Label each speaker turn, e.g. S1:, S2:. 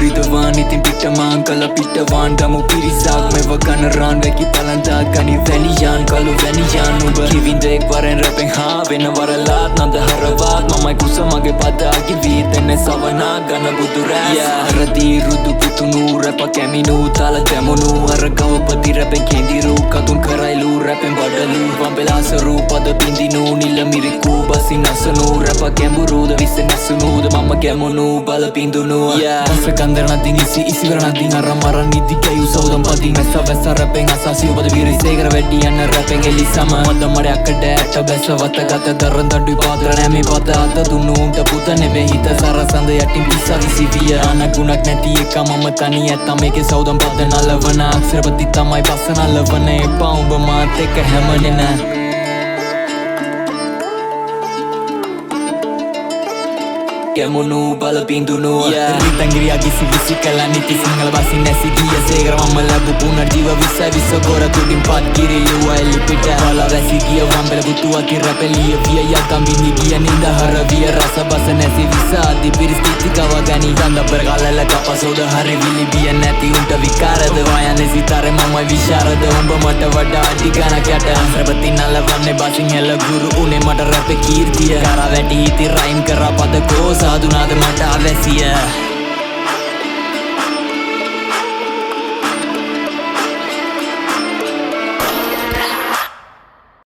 S1: විදවාන් ඉතින් පිටමාන් කල පිටවාන්. දමු පිරිසක් මෙව ගණරාන්. වැකි පලන්දා ගනි වැනියන් කලු වැනියන් උබ කිවින්දෙක් වරෙන් රැපෙන් හා වෙන වරලාත් නද හරවාත් මමයි කුස මගේ පදාගි වීතෙන්න සවනා ගන බුදුරෑ හරදී රුදු පුතුනු රැප කැමිනු තල දැමුණු. අර ගවපති රැපෙන් කෙන්දිරු කතුන් කරයිලු රැපෙන් බඩලු වම්පෙලාසරු පද පින්දිනු නිල්ල මිරිකු බසි නසනු රැප කැඹුරුද විස නැසුනුද මම ගැමුණු බල පින්දුණු පස කන්දරනති නිසි ඉසිවරනති අර මරන් නිදිකයු සෞදම් පති මෙස වැස රැපෙන් අසාසි උපද විරි සේකර වැඩි යන්න රැපෙන් එලි සම. මද මඩයක්කට ඇට බැස වත ගත දරන් දඩුයි පාත්‍ර නෑමේ පත අත දුන්නු උන්ට පුත නෙමේ හිත සරසඳ යටින් පිස්සා විසිවිය අනගුණක් නැති එක මම තනි ඇත්ත මේකේ සෞදම් පද නලවන. අක්ෂරපති තමයි පස්ස නලවන. එපා උඹ මාත් එක්ක හැමනෙ නෑ ගැමුණු බල පින්දුණු රිතංගිරියා කිසි විසි කලා නිති සිංහල බසි නැසි ගිය සේකර මම ලැබු පුනර්ජීව විස විස ගොර තුඩින් පත් කිරියුව එල්ලි පිට බල වැසි ගිය වම්බෙල පුතු අති රැපෙලිය විය යකම් බිනි ගිය නින්ද හර විය රස බස නැසි විස අධි පිරිස්තිති කව ගනි ගඳ පෙර කලල කපසෝද හරි විලි බිය නැති උන්ට විකාරද වයන සිතරේ මමයි විශාරද උඹ මට වඩා අඩි ගණක් යට අන්ත්‍රපති නලවන්නේ බසින් එල්ල ගුරු උනේ මට රැප කීර්තිය කර වැටි ඉති රයිම් කර පද කෝ සාදුනාද මට අවැසිය